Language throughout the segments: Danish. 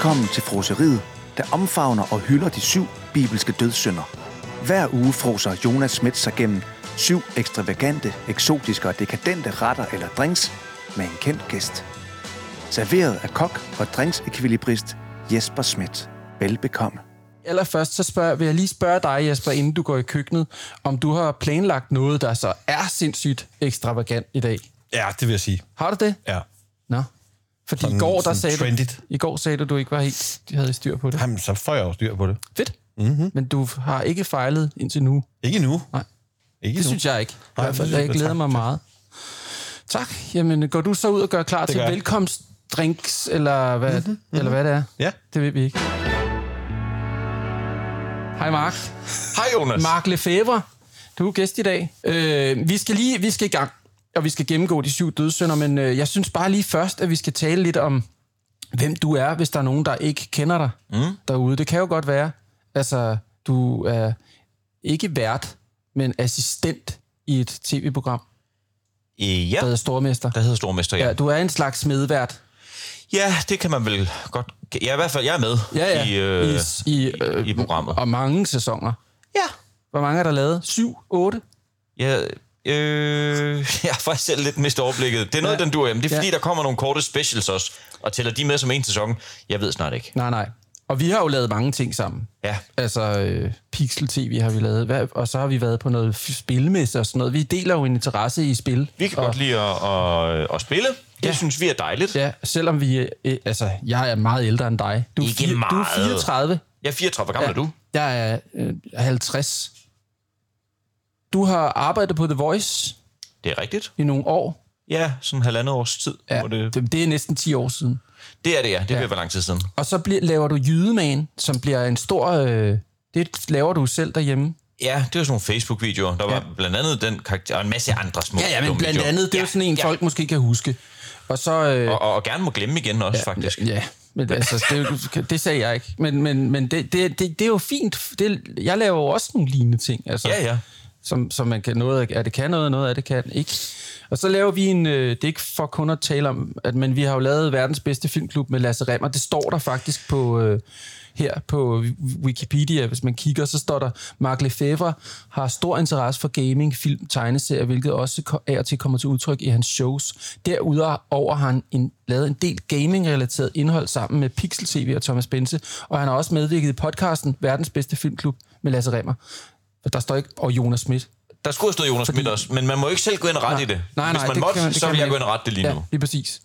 Velkommen til froseriet, der omfavner og hylder de syv bibelske dødssynder. Hver uge froser Jonas Schmidt sig gennem syv ekstravagante, eksotiske og dekadente retter eller drinks med en kendt gæst. Serveret af kok og drinksekvilibrist Jesper Schmidt. Velbekomme. Allerførst så spørger, vil jeg lige spørge dig, Jesper, inden du går i køkkenet, om du har planlagt noget, der så er sindssygt ekstravagant i dag. Ja, det vil jeg sige. Har du det? Ja. Nå. Fordi Sådan- i går, der sagde trendigt. du, i går sagde du, du ikke var helt, de havde styr på det. Jamen, så får jeg jo styr på det. Fedt. Mm-hmm. Men du har ikke fejlet indtil nu. Ikke nu. Nej. Ikke Det nu. synes jeg ikke. I Nej, hvert fald, det- jeg det- glæder tak. mig meget. Tak. Jamen, går du så ud og gør klar til gør jeg. velkomstdrinks, eller hvad, Mhm, mm-hmm, eller hvad det er? Ja. Det ved vi ikke. Hej Mark. Hej Jonas. Mark Lefebvre. Du er gæst i dag. Øh, vi skal lige vi skal i gang, og vi skal gennemgå de syv dødssynder, men øh, jeg synes bare lige først, at vi skal tale lidt om, hvem du er, hvis der er nogen, der ikke kender dig mm. derude. Det kan jo godt være, altså, du er ikke vært, men assistent i et tv-program, ja, der hedder Stormester. der hedder Stormester, ja. Ja, du er en slags smedvært. Ja, det kan man vel godt... Ja, i hvert fald, jeg er med Ja, ja. i, øh, I, i, øh, i programmet. Og mange sæsoner. Ja. Hvor mange er der lavet? Syv? Otte? Ja, øh, jeg har faktisk selv lidt mistet overblikket. Det er noget, Ja. den dur. Jamen, det er fordi, Ja. der kommer nogle korte specials også, og tæller de med som en sæson. Jeg ved snart ikke. Nej, nej. Og vi har jo lavet mange ting sammen. Ja, Altså, øh, Pixel TV har vi lavet, Hvad- og så har vi været på noget spilmesse og sådan noget. Vi deler jo en interesse i spil. vi kan og, godt lide at, at, at spille. Det Ja. synes vi er dejligt. Ja. Selvom vi... Øh, altså, jeg er meget ældre end dig. Du er, Ikke Du er meget. 34. Jeg er 34. Hvor gammel Ja. er du? Jeg er øh, 50. Du har arbejdet på The Voice Det er rigtigt. i nogle år. Ja, sådan halvandet års tid. Ja, Det, det, er næsten 10 år siden. det er det, ja. Det ja. være lang tid siden. Og så bliver, laver du Jydeman, som bliver en stor... Øh, det laver du selv derhjemme. Ja, det var sådan nogle Facebook-videoer. Der var Ja. blandt andet den karakter, og en masse andre små Ja, ja, men blandt andet, det er jo sådan en, ja. folk måske kan huske. Og så... Øh, Og, og, og gerne må glemme igen også, ja, faktisk. Ja, men altså, det, det sagde jeg ikke. Men, men, men det, det, det, det er jo fint. Det, jeg laver jo også nogle lignende ting. Altså, Ja, ja. Som, som man kan, noget af det kan noget, og noget af det kan ikke. Og så laver vi en, øh, det er ikke for kun at tale om, at, men vi har jo lavet verdens bedste filmklub med Lasse Remmer. Det står der faktisk på, øh, her på Wikipedia, hvis man kigger, så står der, Mark Lefebvre har stor interesse for gaming, film, tegneserier, hvilket også er og til kommer til udtryk i hans shows. Derudover har han en, lavet en del gaming-relateret indhold sammen med Pixel TV og Thomas Bense, og han har også medvirket i podcasten Verdens bedste filmklub med Lasse Remmer. Der står ikke, og Jonas Schmidt. Der skulle have stået Jonas Schmidt også, men man må ikke selv gå ind og rette i det. Nej, Hvis nej, man det måtte, man- det så vil jeg gå ind og rette det lige Ja, nu. lige præcis.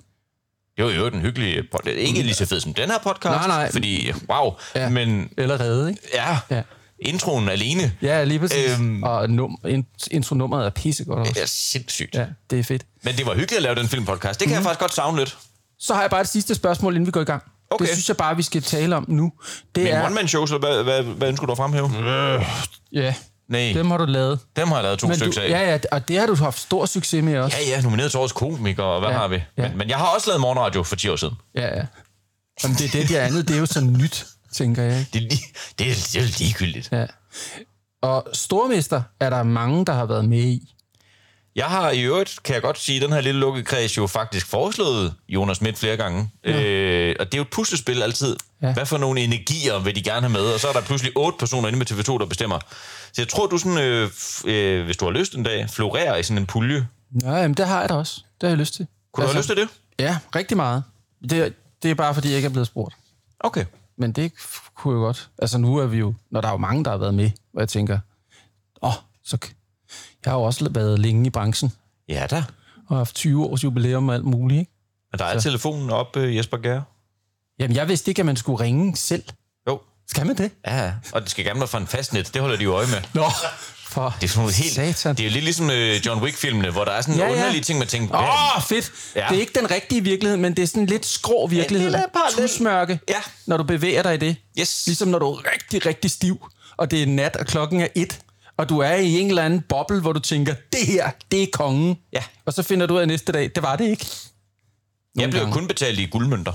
Det var jo den hyggelige podcast. Ikke lige så fed som den her podcast, Nej, nej. fordi wow. Ja. Men Eller redde, ikke? ja, Ja. introen alene Ja, lige præcis. Øhm, og num, in, intronummeret er pissegodt også. er sindssygt. Ja. Ja, det er fedt. Men det var hyggeligt at lave den filmpodcast. Det kan mm. jeg faktisk godt savne lidt. Så har jeg bare et sidste spørgsmål, inden vi går i gang. Okay. Det synes jeg bare, vi skal tale om nu. Det Men er... one-man-show, så hvad, hvad, hvad ønsker du at fremhæve? Ja, Nej, dem, har du lavet. dem har jeg lavet to Men du, stykker af. ja, ja, og det har du haft stor succes med også. Ja, ja, nomineret til årets komiker, og hvad Ja, har vi? ja. Men, men jeg har også lavet morgenradio for 10 år siden. Ja, ja. Jamen, det er det, det andet, det er jo så nyt, tænker jeg. Det er, lige, det er, det er ligegyldigt. Ja. Og Stormester er der mange, der har været med i. Jeg har i øvrigt, kan jeg godt sige, den her lille lukkede kreds jo faktisk foreslået Jonas Schmidt flere gange. Ja. Øh, og det er jo et puslespil altid. Ja. Hvad for nogle energier vil de gerne have med? Og så er der pludselig otte personer inde med TV2, der bestemmer. Så jeg tror, du sådan, øh, øh, hvis du har lyst en dag, florerer i sådan en pulje. Nå, jamen, det har jeg da også. Det har jeg lyst til. Kunne altså, du have lyst til det? Ja, rigtig meget. Det, det er bare, fordi jeg ikke er blevet spurgt. Okay. Men det kunne jeg godt. Altså nu er vi jo, når der er jo mange, der har været med, og jeg tænker, åh, oh, så... Jeg har jo også været længe i branchen, Ja da. og haft 20 års jubilæum og alt muligt, ikke? Men der er så. telefonen op, øh, Jesper Gær. Jamen, jeg vidste ikke, at man skulle ringe selv. Jo. Skal man det? Ja, og det skal gerne være fra en fastnet. Det holder de jo øje med. Nå, for Det er sådan noget helt... satan. Det er jo lidt ligesom øh, John Wick-filmene, hvor der er sådan Ja, ja, ja. ja. underlige ting, man tænker... Åh, oh, fedt. Ja. Ja. Det er ikke den rigtige virkelighed, men det er sådan en lidt skrå virkelighed. parallel. Tusmørke, Ja. når du bevæger dig i det. Yes. Ligesom når du er rigtig, rigtig stiv, og det er nat, og klokken er et, og du er i en eller anden boble, hvor du tænker, det her, det er kongen. Ja. Og så finder du ud af næste dag, det var det ikke. Jeg Nogle blev gange. kun betalt i guldmønter.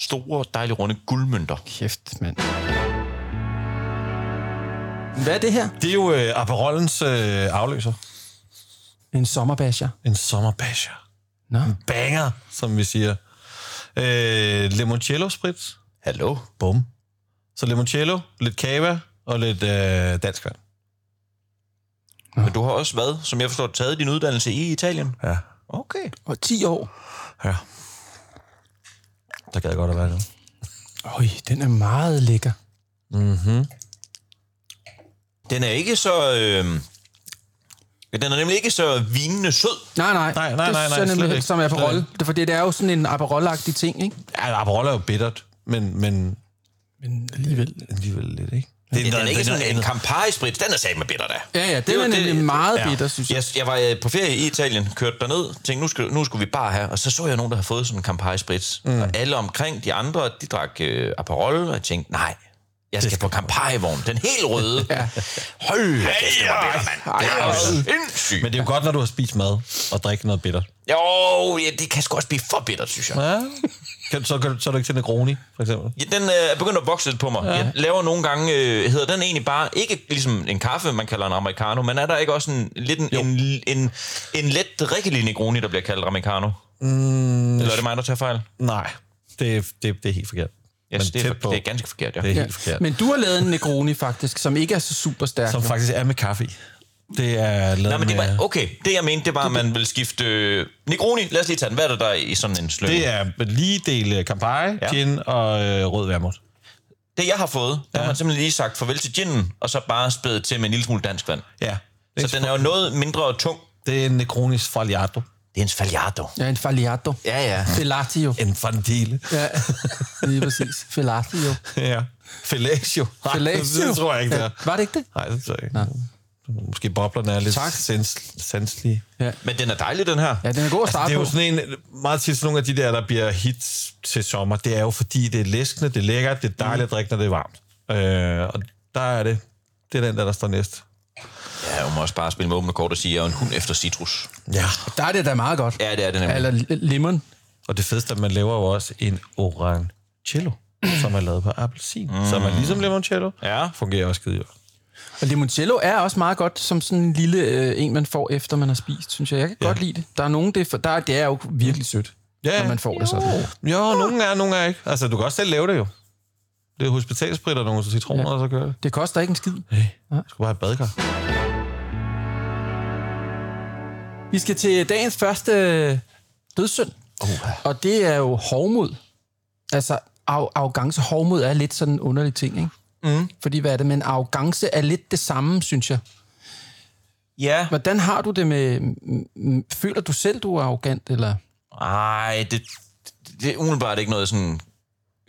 Store, dejlige, runde guldmønter. Kæft, mand. Hvad er det her? Det er jo øh, Aperollens øh, afløser. En sommerbasher. En sommerbasher. Nå. Banger, som vi siger. Øh, limoncello sprit. Hallo? Bum. Så limoncello, lidt cava og lidt øh, dansk vand. Men du har også været, som jeg forstår, taget din uddannelse i Italien. Ja. Okay. Og 10 år. Ja. Der gad jeg godt at være det. Øj, den er meget lækker. Den er ikke så... Øh... Den er nemlig ikke så vinende sød. Nej, nej. Nej, nej, nej, det nej, er slet nemlig ikke. som Aperol. Det er fordi, det er jo sådan en Aperol-agtig ting, ikke? Ja, Aperol er jo bittert, men, men Men alligevel. alligevel lidt, ikke? Det, den er ikke sådan en. Campari-sprit. Den er sat med bitter, da. Ja, ja, den Det var er nemlig det- meget ja. bitter, synes jeg. Jeg, jeg var øh, på ferie i Italien, kørte derned, tænkte, nu, skal, nu skulle vi bare have, og så så jeg nogen, der havde fået sådan en Campari-sprit. Mm. Og alle omkring, de andre, de drak øh, Aperol, og jeg tænkte, nej, jeg skal på Campari-vogn. Den helt røde. ja. Hold da, kæft, det var bitter, mand. Det er jo sindssygt. Men det er jo godt, når du har spist mad og drikker noget bitter. Jo, ja, det kan sgu også blive for bittert, synes jeg. Ja. Kan, så, kan, så er du ikke til Negroni, for eksempel? Ja, den øh, er begyndt at vokse lidt på mig. Ja. Jeg laver nogle gange, øh, hedder den egentlig bare, ikke ligesom en kaffe, man kalder en americano, men er der ikke også en, lidt en, en, en, en let drikkelig Negroni, der bliver kaldt americano? Mm. Eller er det mig, der tager fejl? Nej, det, det, det er helt forkert. Yes, Men det, er, på. det er ganske forkert, ja. Det er ja. helt forkert. Men du har lavet en Negroni faktisk, som ikke er så super stærk. Som nu. faktisk er med kaffe i. Det er lavet Nej, men det var, okay, det jeg mente, det var, at man vil skifte... Øh, Negroni, lad os lige tage den. Hvad er der, der er i sådan en sløng? Det er lige del Campari, Ja. ja. gin og øh, rød vermouth. det, jeg har fået, der ja. har man simpelthen lige sagt farvel til ginen, og så bare spædet til med en lille smule dansk vand. Ja. Så den er jo noget mindre tung. Det er en Negronis Fagliato. Det er en sfagliato. Ja, en Fagliato. Ja, ja. Felatio. En Fandile. Ja, lige præcis. Felatio. ja. Fellatio. Nej, Felatio. Det tror jeg ikke, det er. Var det ikke det? Nej, det tror jeg ikke. Måske boblerne er lidt Tak. sens, sanslige. Ja. Men den er dejlig, den her. Ja, den er god at Altså, starte det er jo sådan en, meget tit sådan nogle af de der, der bliver hits til sommer, det er jo fordi, det er læskende, det er lækkert, det er dejligt at drikke, når det er varmt. Øh, og der er det. Det er den der, der står næst. Ja, jeg må også bare spille med åbne kort og sige, at jeg er en hund efter citrus. Ja. Der er det da meget godt. Ja, det er det nemlig. Eller lemon. Og det fedeste at man laver jo også en orangello, som er lavet på appelsin. Mm. Som er ligesom limoncello. Ja. Fungerer også skide godt. Og limoncello er også meget godt som sådan en lille øh, en, man får efter man har spist, synes jeg. Jeg kan ja. godt lide det. Der er nogen, det for, der, det er jo virkelig sødt, Ja, når man får det sådan. Jo, nogle er, nogle er ikke. Altså, du kan også selv lave det jo. Det er hospitalsprit og nogle citroner, Ja. og så kører det. Det koster ikke en skid. Hey, du skal bare have badekar. Vi skal til dagens første øh, dødssynd. Uh. Og det er jo hovmod. Altså, arro- arrogance hovmod er lidt sådan en underlig ting, ikke? Mm. Fordi hvad er det? Men arrogance er lidt det samme, synes jeg. Ja. Hvordan har du det med... Føler du selv, du er arrogant, eller Ej, det, det er umiddelbart ikke noget sådan...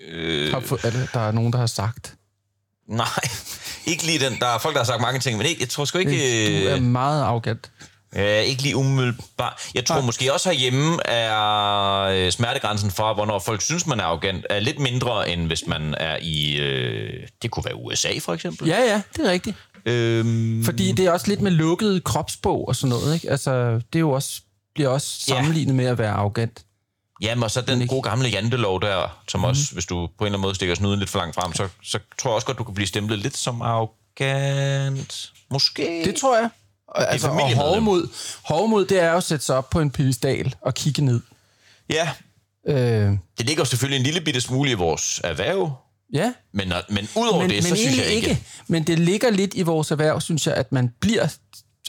Øh, har, er det, der er nogen, der har sagt? nej, ikke lige den. Der er folk, der har sagt mange ting, men ikke, jeg tror sgu Du ikke... er Øh, meget arrogant. Øh, ikke lige umiddelbart. Jeg tror Nej. måske også herhjemme er øh, smertegrænsen for, hvornår folk synes, man er arrogant, er lidt mindre, end hvis man er i... Øh, det kunne være USA, for eksempel. Ja, ja, det er rigtigt. Øhm, Fordi det er også lidt med lukket kropsbog og sådan noget, ikke? Altså, det er jo også, bliver også Ja. sammenlignet med at være arrogant. Jamen, og så den gode gamle jantelov der, som Mhm. også, hvis du på en eller anden måde stikker snuden lidt for langt frem, så, så tror jeg også godt, du kan blive stemplet lidt som arrogant. Måske. Det tror jeg. Og, altså, og hovmod, hovmod, det er jo at sætte sig op på en pedestal og kigge ned. Ja, Øh, det ligger jo selvfølgelig en lille bitte smule i vores erhverv, ja, men, men udover men, det, men så synes jeg ikke... ikke. Men det ligger lidt i vores erhverv, synes jeg, at man bliver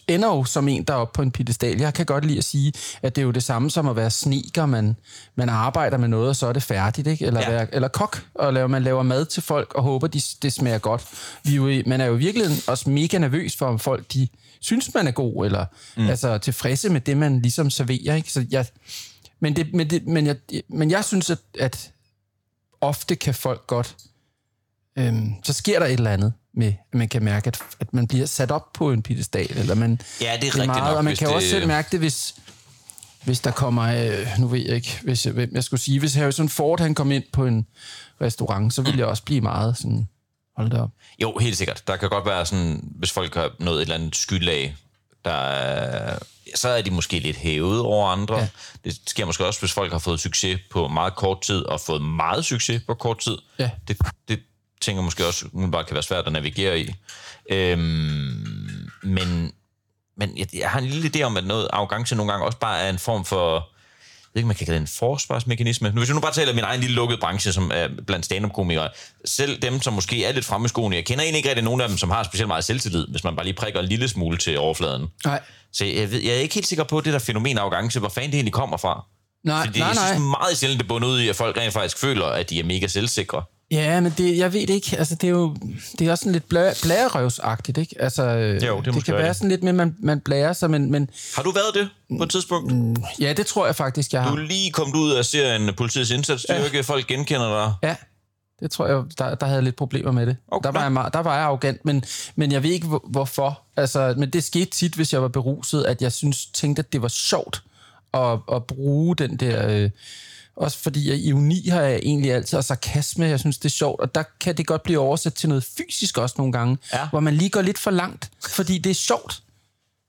ender jo som en, der er oppe på en pedestal. Jeg kan godt lide at sige, at det er jo det samme som at være sneaker. Man, man arbejder med noget, og så er det færdigt. Ikke? Eller, Ja. være, eller kok, og laver, man laver mad til folk, og håber, de, det smager godt. Vi er jo, man er jo virkelig også mega nervøs for, om folk de synes, man er god, eller mm. altså, tilfredse med det, man ligesom serverer. Ikke? Så jeg, men, det, men, det, men, jeg, men jeg synes, at, at ofte kan folk godt øhm, så sker der et eller andet med, at man kan mærke, at, at man bliver sat op på en pedestal, eller man... Ja, det er rigtigt nok, Og man kan jo også det- selv mærke det, hvis, hvis der kommer... Øh, nu ved jeg ikke, hvis jeg, hvem jeg skulle sige. Hvis Harrison Ford han kom ind på en restaurant, så ville jeg også blive meget sådan... Hold da op. Jo, helt sikkert. Der kan godt være sådan, hvis folk har nået et eller andet skyldlag, der er, så er de måske lidt hævet over andre. Ja. Det sker måske også, hvis folk har fået succes på meget kort tid, og fået meget succes på kort tid. Ja. Det, det tænker måske også bare kan være svært at navigere i. Øhm, men men jeg, jeg har en lille idé om, at noget arrogance nogle gange også bare er en form for ved ikke, man kan kalde det en forsvarsmekanisme. Nu, hvis jeg nu bare taler om min egen lille lukkede branche, som er blandt stand-up-komikere, selv dem, som måske er lidt fremme i skoene, jeg kender egentlig ikke rigtig nogen af dem, som har specielt meget selvtillid, hvis man bare lige prikker en lille smule til overfladen. Nej. Så jeg, ved, jeg er ikke helt sikker på det der fænomen arrogance, hvor fanden det egentlig kommer fra. Nej, Fordi nej, jeg synes nej. meget sjældent, det bunder ud i, at folk rent faktisk føler, at de er mega selvsikre. Ja, men det, jeg ved det ikke. Altså, det er jo det er også sådan lidt blærerøvsagtigt, ikke? Altså, det det, måske det kan være det. sådan lidt med, at man, man blærer sig, men, men Har du været det på et tidspunkt? Mm. ja, det tror jeg faktisk, jeg Du har. er lige kommet ud af serien Politiets indsatsstyrke, ja. folk genkender dig. Ja, det tror jeg, der, der havde jeg lidt problemer med det. Okay. Der, var jeg, meget- der var jeg arrogant, men, men jeg ved ikke, hvor, hvorfor. Altså, men det skete tit, hvis jeg var beruset, at jeg synes, tænkte, at det var sjovt at, at bruge den der... Øh, også fordi jeg, ironi har jeg egentlig altid, og sarkasme, jeg synes, det er sjovt, og der kan det godt blive oversat til noget fysisk også nogle gange, Ja. hvor man lige går lidt for langt, fordi det er sjovt.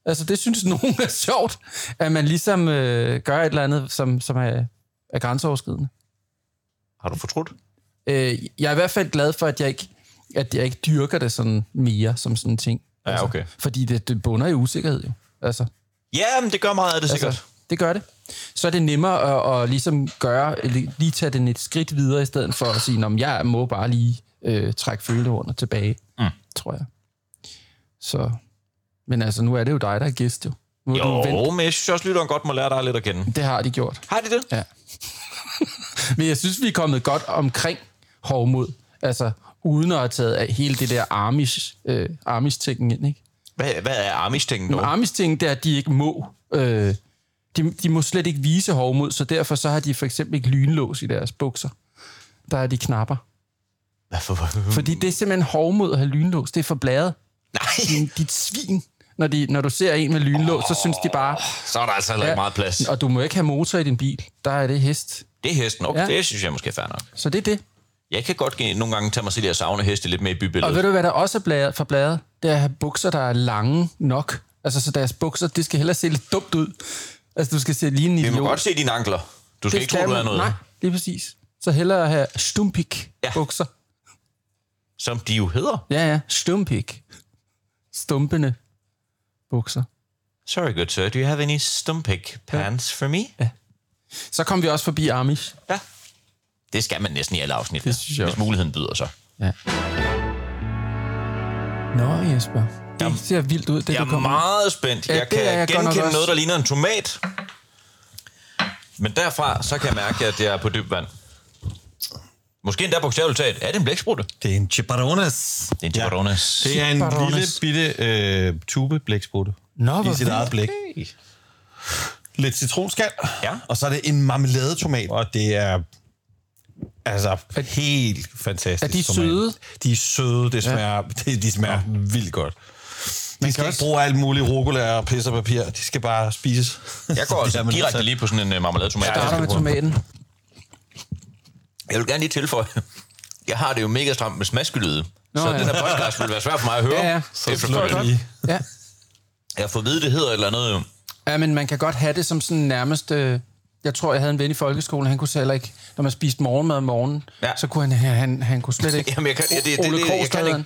Altså, det synes nogen er sjovt, at man ligesom øh, gør et eller andet, som, som er, er grænseoverskridende. Har du fortrudt? Øh, jeg er i hvert fald glad for, at jeg ikke, at jeg ikke dyrker det sådan mere som sådan en ting. Ja, okay. Fordi det, det bunder i usikkerhed jo. Altså, Ja, men det gør meget af det sikkert. altså, det gør det. Så er det nemmere at, at ligesom gøre, lige tage den et skridt videre, i stedet for at sige, at jeg må bare lige øh, trække følehornet tilbage, mm. tror jeg. Så, men altså, nu er det jo dig, der er gæst jo. Nu du Jo, vendt. men jeg synes også, lytteren godt må lære dig lidt at kende. Det har de gjort. Har de det? Ja. Men jeg synes, vi er kommet godt omkring hovmod. Altså, uden at have taget af hele det der Amish, øh, Amish-tingen ind, ikke? Hvad, hvad er Amish-tingen dog? Amish-tingen, det er, at de ikke må... Øh, de, de må slet ikke vise hovmod, så derfor så har de for eksempel ikke lynlås i deres bukser. Der er de knapper. Hvad for... Fordi det er simpelthen hovmod at have lynlås. Det er for bladet. Nej, Din, dit svin. Når, de, når du ser en med lynlås, så synes de bare... så er der altså heller ikke meget plads. Og du må ikke have motor i din bil. Der er det hest. Det er hesten. Okay, Ja. det synes jeg måske er fair nok. Så det er det. Jeg kan godt nogle gange tage mig selv i at savne heste lidt med i Og bybilledet. ved du, hvad der også er bladet, for bladet? Det er at have bukser, der er lange nok. Altså, så deres bukser, det skal heller se lidt dumt ud. Altså, du skal se lige en Vi idiot. må godt se dine ankler. Du skal Det ikke tro, du er noget. Nej, lige præcis. Så hellere have stumpik Ja. ja. bukser. Som de jo hedder. Ja, ja, stumpik. Stumpende bukser. Sorry, good sir. Do you have any stumpik pants for me? Så kom vi også forbi Amish. Ja. Det skal man næsten i alle afsnit. Det synes jeg Hvis også. muligheden byder sig. Ja. Nå, Jesper. Det ser vildt ud, det Jeg du er kommer meget spændt. Ja, Jeg det kan er jeg godt nok genkende også. noget, der ligner en tomat. Men derfra, så kan jeg mærke, at jeg er på dyb vand. Måske endda bogstaveligt talt. Er det en blæksprutte? Det er en chipperones. Det er en chipperones. Det er en Chipperones. lille bitte øh, tube blæksprutte. Nå, hvor I sit eget blæk. Lidt citronskal. Ja. Og så er det en marmeladetomat. Og det er altså helt fantastisk. Er de søde? De er søde. Det smager, de, de smager vildt godt. De skal også- bruge alt muligt rucola og pis og papir. De skal bare spises. Jeg går altså direkte så- lige på sådan en uh, marmeladetomat. Starter skal med tomaten. Jeg vil gerne lige tilføje, jeg har det jo mega stramt med smaskelyde. Nå, så ja. den her podcast vil være svært for mig at høre. Ja, ja. Så lige. Ja. Jeg har fået at vide, det hedder et eller andet. jo. ja, men man kan godt have det som sådan nærmest... Øh, jeg tror, jeg havde en ven i folkeskolen, han kunne så heller ikke... Når man spiste morgenmad om morgenen, Ja. så kunne han, han, han kunne slet ikke... Jamen, jeg kan- ja, det- det- Ole jeg kan ikke-.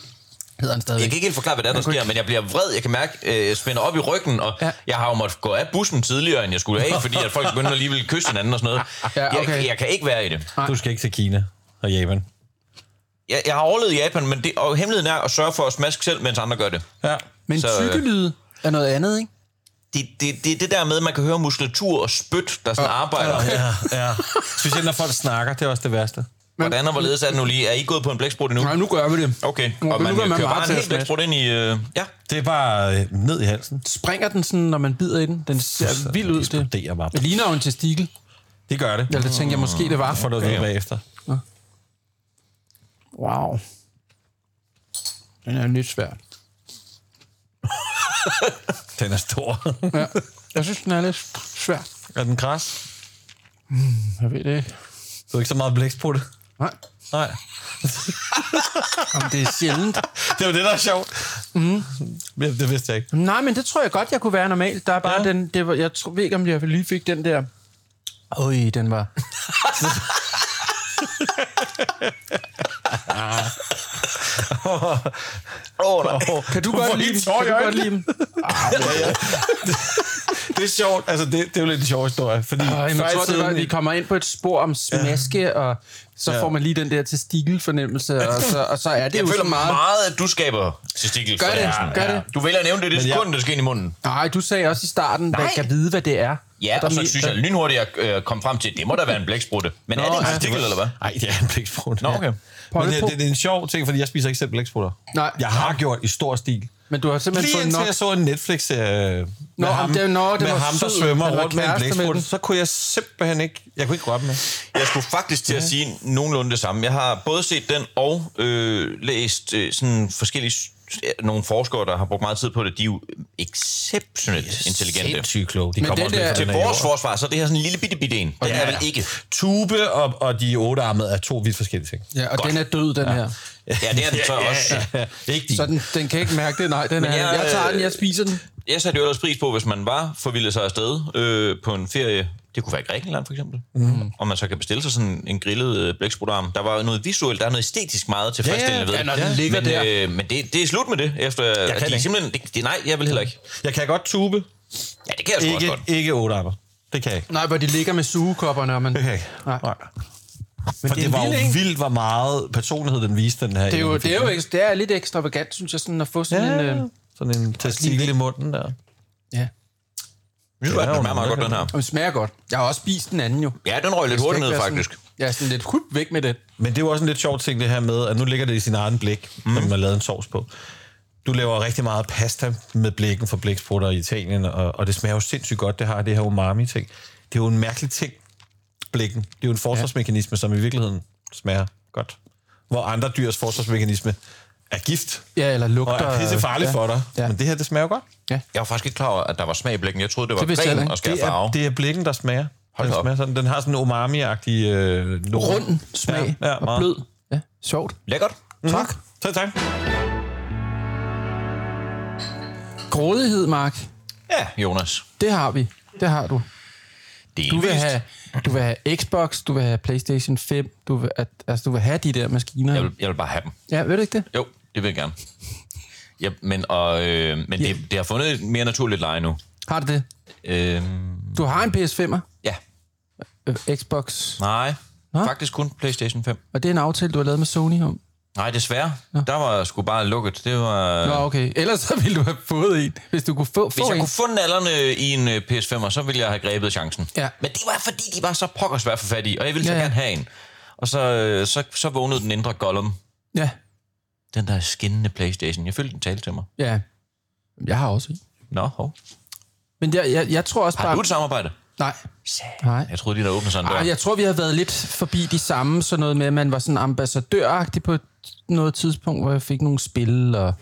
Hedder han stadigvæk. Jeg kan ikke helt forklare, hvad der, er, der sker, ikke- men jeg bliver vred. Jeg kan mærke, øh, jeg spænder op i ryggen, og Ja. jeg har jo måttet gå af bussen tidligere, end jeg skulle af, fordi at folk begynder alligevel at kysse hinanden og sådan noget. Ja, okay. jeg, jeg kan ikke være i det. Du skal ikke til Kina og Japan. Jeg, jeg har overlevet Japan, men det, og hemmeligheden er at sørge for at smaske selv, mens andre gør det. Ja. Men Så, øh, tykkelyde er noget andet, ikke? Det, det, det er det der med, at man kan høre muskulatur og spyt, der sådan arbejder. Ja, ja. Specielt når folk snakker, det er også det værste. Hvordan og hvorledes er det nu lige? Er I gået på en blæksprut endnu? Nej, nu gør vi det. Okay, Nu og man, begynder man kører meget bare en helt blæksprut ind i... Øh, ja, Det er bare øh, ned i halsen. Springer den sådan, når man bider i den? Den ser vild ud, det. eksploderer bare. Det ligner jo en testikel. Det gør det. Eller det tænker jeg måske, det var. Får du at vide bagefter. Wow. Den er lidt svær. Den er stor. Ja. Jeg synes, den er lidt svær. er den græs? Jeg ved det ikke. Du er ikke så meget blæks på det. Nej. Nej. Om det er sjældent. Det var det, der er sjovt. Mm. Det, det vidste jeg ikke. Nej, men det tror jeg godt, jeg kunne være normalt. Der er bare Ja. den... Det var, jeg tror, ved ikke, om jeg lige fik den der... Øj, den var... Åh, nej. Kan du, Du godt lide dem? Kan du godt lide dem? det er sjovt. Altså, det, det er jo lidt en sjov historie. Fordi før i tror, det var, vi kommer ind på et spor om smaske, og så Ja. får man lige den der testikelfornemmelse, og så, og så er det Jeg jo føler meget... meget, at du skaber testikel. Gør det, gør det. Du vælger at nævne det det jeg- sekund, det skal ind i munden. Nej, du sagde også i starten, at jeg kan vide, hvad det er. Ja, og så synes jeg lynhurtigt, at jeg øh, kom frem til, at det må da være en blæksprutte. Men er det en ja. testikel, eller hvad? Nej, det er en blæksprut. Nå, okay. Men det, det, det, er en sjov ting, fordi jeg spiser ikke selv blæksprutter. Nej. Jeg har gjort i stor stil. Men du har simpelthen Lige fået indtil nok... jeg så en Netflix-serie med Nå, ham, det- nå, det med var ham der sød. svømmer rundt med en kæreste med blæksprut, den. så kunne jeg simpelthen ikke... Jeg kunne ikke røre med. Jeg skulle faktisk til at sige nogenlunde det samme. Jeg har både set den og øh, læst øh, sådan forskellige nogle forskere, der har brugt meget tid på det. De er jo exceptionelt intelligente. Sindssygt kloge. De Men kommer den også der- Til vores forsvar, så er det her sådan en lille bitte bitte en. Den er vel ikke... Tube og, og de ottearmede er to vidt forskellige ting. Ja, og den er død, den her. Ja, det er den så også. ikke din. Så den, den kan ikke mærke det. Nej, den er, jeg, jeg tager øh, den, jeg spiser den. Jeg satte jo ellers pris på, hvis man var forvildet sig afsted øh, på en ferie. Det kunne være i Grækenland, for eksempel. Mm. Og man så kan bestille sig sådan en grillet øh, blæksprutarm. Der var noget visuelt, der er noget æstetisk meget tilfredsstillende Ja, ved ja, det. når den ligger men, der. Øh, men det, det er slut med det, efter at kan de ikke. simpelthen... Det, det, nej, jeg vil heller ikke. Jeg kan godt tube, Ja, det kan jeg sgu også ikke, godt. ikke ottearmer. Det kan jeg ikke. Nej, hvor de ligger med sugekopperne, og man... Det kan jeg ikke. Nej. Nej. Men For det, er var jo vildt, ikke? vildt, hvor meget personlighed den viste, den her. Det er jo, det er jo det er lidt ekstravagant, synes jeg, sådan at få sådan Ja, en... Øh, sådan en testikel i munden der. ja, Jeg synes, Ja, den jo, smager meget godt, den her. og den smager godt. Jeg har også spist den anden jo. Ja, den røg lidt skal hurtigt ned, faktisk. Sådan, jeg er sådan lidt hup væk med det. Men det er jo også en lidt sjov ting, det her med, at nu ligger det i sin egen blæk, mm. som man har lavet en sovs på. Du laver rigtig meget pasta med blækken fra blæksprutter i Italien, og, og det smager jo sindssygt godt, det har det her umami-ting. Det er jo en mærkelig ting, blækken. Det er jo en forsvarsmekanisme, som i virkeligheden smager godt. Hvor andre dyrs forsvarsmekanisme er gift, Ja, eller lugter... og er pisse farligt ja. for dig. Ja. Men det her, det smager jo godt. Ja. Jeg var faktisk ikke klar over, at der var smag i blækken. Jeg troede, det var Det ikke. og skær Det er, farve. det er blækken, der smager. Hold den, smager sådan, den har sådan en umami-agtig... Øh. Rund smag Ja, ja, og meget. blød. Ja, sjovt. Lækkert. Tak. Tak, tak. Grådighed, Mark, Ja, Jonas. det har vi. Det har du. Det er Du vil, vist. have, du vil have Xbox, du vil have PlayStation 5, du vil, at, altså, du vil have de der maskiner. Jeg vil, jeg vil bare have dem. Ja, ved du ikke det? Jo, det vil jeg gerne. Ja, men og, øh, men det, det har fundet et mere naturligt leje nu. Har du det? Øh, Du har en PS5'er, ja, øh, Xbox, nej. Nå? Faktisk kun PlayStation 5. og det er en aftale, du har lavet med Sony om. Nej, desværre. Der var sgu bare lukket. Det var... Nå, okay. Ellers så ville du have fået en, hvis du kunne få, Hvis få jeg en. kunne få nallerne i en øh, PS5'er, så ville jeg have grebet chancen. Ja. Men det var, fordi de var så pokker svært for fat i, og jeg ville så Ja, ja. gerne have en. Og så, øh, så, så vågnede den indre Gollum. Ja, Den der skinnende Playstation. Jeg følte, den talte til mig. ja. Jeg har også en. Nå, hov. Men jeg, jeg, jeg tror også Har bare... du et samarbejde? Nej. Nej. Jeg troede lige, der åbnede sådan dør. Ej, jeg tror, vi har været lidt forbi de samme, sådan noget med, at man var sådan ambassadøragtig på noget tidspunkt, hvor jeg fik nogle spil og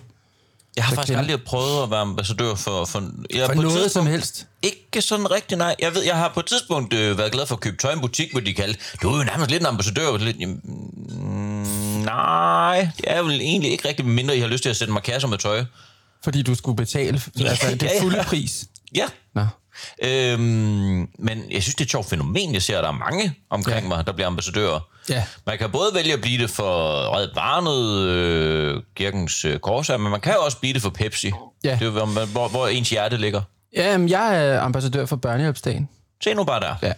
Jeg har faktisk kender- aldrig prøvet at være ambassadør for... for, jeg for på noget som helst. Ikke sådan rigtig, nej. Jeg ved, jeg har på et tidspunkt øh, været glad for at købe tøj i en butik, hvor de kaldte, du er jo nærmest lidt en ambassadør. Lidt, jamen, mm, nej, det er vel egentlig ikke rigtig, mindre I har lyst til at sætte mig kasser med tøj. Fordi du skulle betale altså, det ja, ja. fulde pris. Ja. Nå. Øhm, men jeg synes, det er et sjovt fænomen. Jeg ser, at der er mange omkring ja. mig, der bliver ambassadører. Ja. Man kan både vælge at blive det for Red Barnet, øh, Kirkens øh, Korsa, men man kan også blive det for Pepsi. Ja. Det er jo, hvor, hvor, hvor ens hjerte ligger. Jamen, jeg er ambassadør for Børnehjælpsdagen. Se nu bare der. Ja.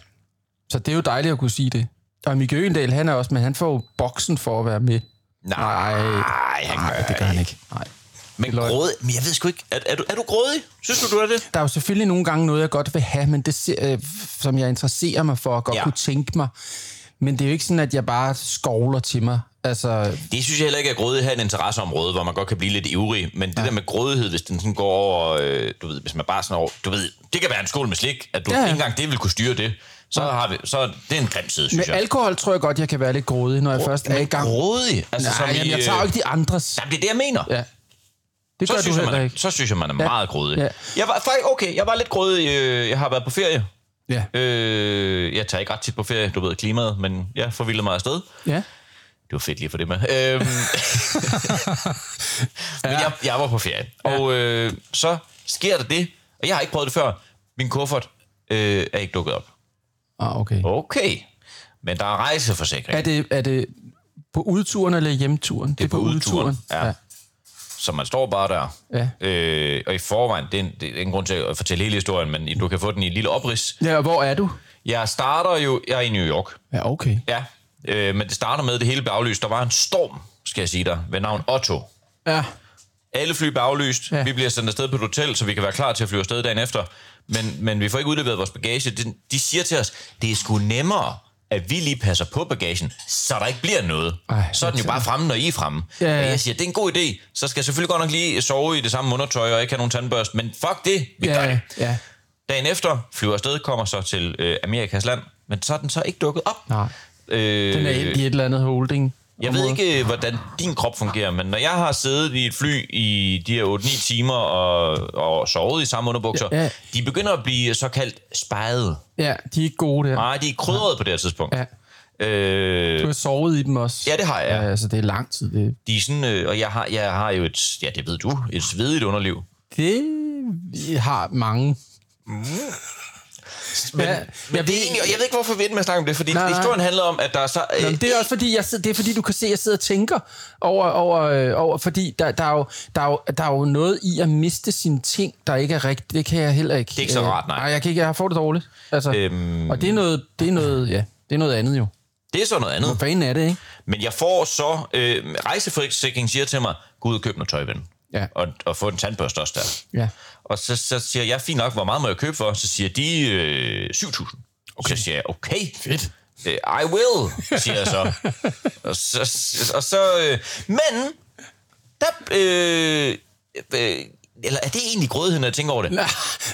Så det er jo dejligt at kunne sige det. Og Mikke Øgendal, han er også, men han får boksen for at være med. Nej, Nej, han nej, gør det gør han ikke. Nej. Men grådig, men jeg ved sgu ikke, er, er, du, er du grådig? Synes du, du er det? Der er jo selvfølgelig nogle gange noget, jeg godt vil have, men det, øh, som jeg interesserer mig for, og godt Ja. ja. kunne tænke mig. Men det er jo ikke sådan, at jeg bare skovler til mig. Altså, Det synes jeg heller ikke er grådig her et interesseområde, hvor man godt kan blive lidt ivrig. Men det ja. der med grådighed, hvis den sådan går over, øh, du ved, hvis man bare sådan over, du ved, det kan være en skål med slik, at du ja, ikke engang det vil kunne styre det. Så, har vi, så det er en grim side, synes med jeg. alkohol tror jeg godt, jeg kan være lidt grådig, når jeg først er i gang. Grådig? Altså, Nej, jamen, jeg tager jo ikke de andres. Jamen, det er det, jeg mener. Ja. Det så, gør du synes jeg, heller man ikke. så synes jeg, man er ja. meget grådig. Ja. Jeg var, faktisk, okay, jeg var lidt grådig. Øh, jeg har været på ferie. Ja. Øh, jeg tager ikke ret tit på ferie, du ved, klimaet, men jeg forvildede mig afsted. ja. Det var fedt lige for det med. Øhm, men jeg, jeg var på ferie, og øh, så sker der det, og jeg har ikke prøvet det før. Min kuffert øh, er ikke dukket op. Ah, okay. Okay, men der er rejseforsikring. Er det, er det på udturen eller hjemturen? Det er på udturen, ja. Så man står bare der. Ja. Øh, og i forvejen, det er, en, det er en grund til at fortælle hele historien, men du kan få den i et lille oprids. Ja, og hvor er du? Jeg starter jo, jeg er i New York. Ja, okay. Ja, øh, men det starter med, det hele blev aflyst. Der var en storm, skal jeg sige dig, ved navn Otto. Ja. Alle fly bliver aflyst. Ja. Vi bliver sendt afsted på et hotel, så vi kan være klar til at flyve afsted dagen efter. Men, men vi får ikke udleveret vores bagage. De, de siger til os, det er sgu nemmere, at vi lige passer på bagagen, så der ikke bliver noget. Ej, så er den jo bare fremme, når I er fremme. Ja, ja. Og jeg siger, det er en god idé. Så skal jeg selvfølgelig godt nok lige sove i det samme undertøj og ikke have nogen tandbørst. Men fuck det, vi gør Ja, det. ja. Dagen efter flyver afsted, kommer så til øh, Amerikas land. Men så er den så ikke dukket op. Nej. Øh, Den er i et eller andet holding. Jeg ved ikke, hvordan din krop fungerer, men når jeg har siddet i et fly i de her 8-9 timer og, og sovet i samme underbukser, Ja, ja. de begynder at blive såkaldt spejede. Ja, de er ikke gode der. Nej, de er krydret på det her tidspunkt. Ja. Øh, Du har sovet i dem også. Ja, det har jeg. Ja, altså, det er lang tid. Det, de er sådan, øh, og jeg har, jeg har jo et, ja, det ved du, et svedigt underliv. det har mange. Men, Ja, men jeg det ved- egentlig, jeg ved ikke, hvorfor vi endte med at snakke om det, fordi Nej, historien handler om, at der er så... Øh, Nå, det er også fordi, jeg sidder, det er fordi, du kan se, at jeg sidder og tænker over, over, øh, over fordi der, der, er jo, der, er jo, der er jo noget i at miste sine ting, der ikke er rigtigt. Det kan jeg heller ikke. Det er ikke så øh, rart, nej. Nej, jeg kan ikke, jeg får det dårligt. Altså, Øhm. Og det er noget, det er noget, ja, det er noget andet jo. det er så noget andet. Hvor fanden er det, ikke? Men jeg får så... Øh, rejseforsikringen siger til mig, gå ud og køb noget tøj, ven. Ja. Og, og få en tandbørste også der. Ja. Og så, så siger jeg, fint nok, hvor meget må jeg købe for? Så siger de øh, 7.000. Okay. Så siger jeg, okay. Fedt. Øh, I will, siger jeg så. og så, og så øh, men, der, øh, øh, eller er det egentlig grådighed, når jeg tænker over det? Nej,